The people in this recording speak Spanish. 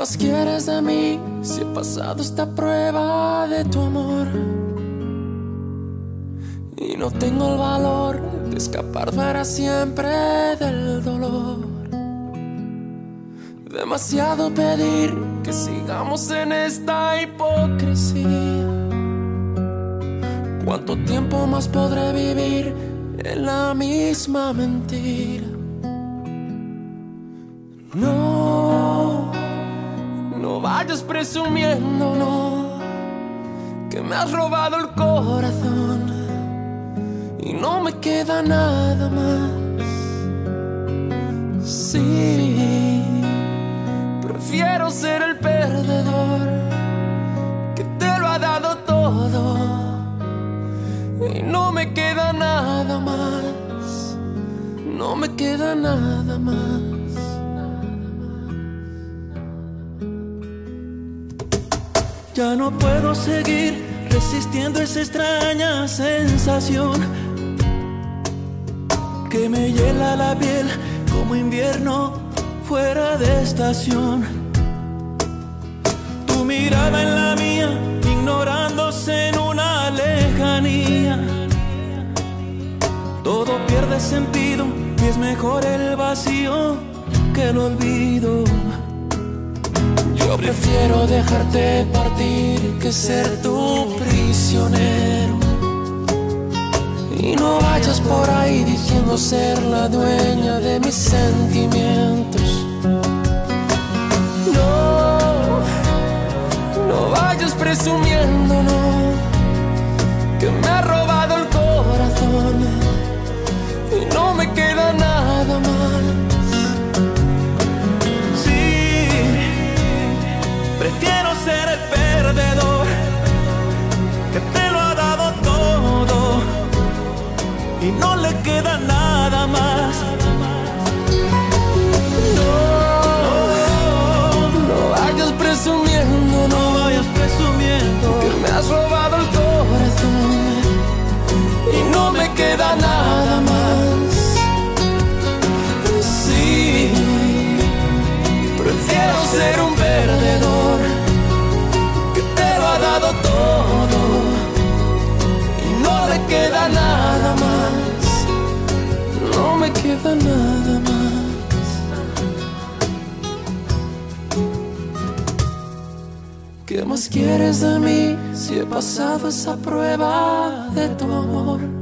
¿Qué más quieres de mí si he pasado esta prueba de tu amor? Y no tengo el valor de escapar para siempre del dolor. Demasiado pedir que sigamos en esta hipocresía. ¿Cuánto tiempo más podré vivir en la misma mentira? Vayas presumiendo, no, que me has robado el corazón y no me queda nada más. Sí, prefiero ser el perdedor que te lo ha dado todo y no me queda nada más. No me queda nada más. Ya no puedo seguir resistiendo esa extraña sensación que me hiela la piel como invierno fuera de estación. Tu mirada en la mía, ignorándose en una lejanía. Todo pierde sentido y es mejor el vacío que el olvido. Yo prefiero dejarte partir que ser tu prisionero. Y no vayas por ahí diciendo ser la dueña de mis sentimientos. No, no vayas presumiendo, no, que me ha robado el corazón y no me queda nada y no le queda nada más. No, no vayas presumiendo, No vayas presumiendo que me has robado el corazón y no me queda nada más. Sí, prefiero ser un queda nada más. ¿Qué más quieres de mí si he pasado esa prueba de tu amor?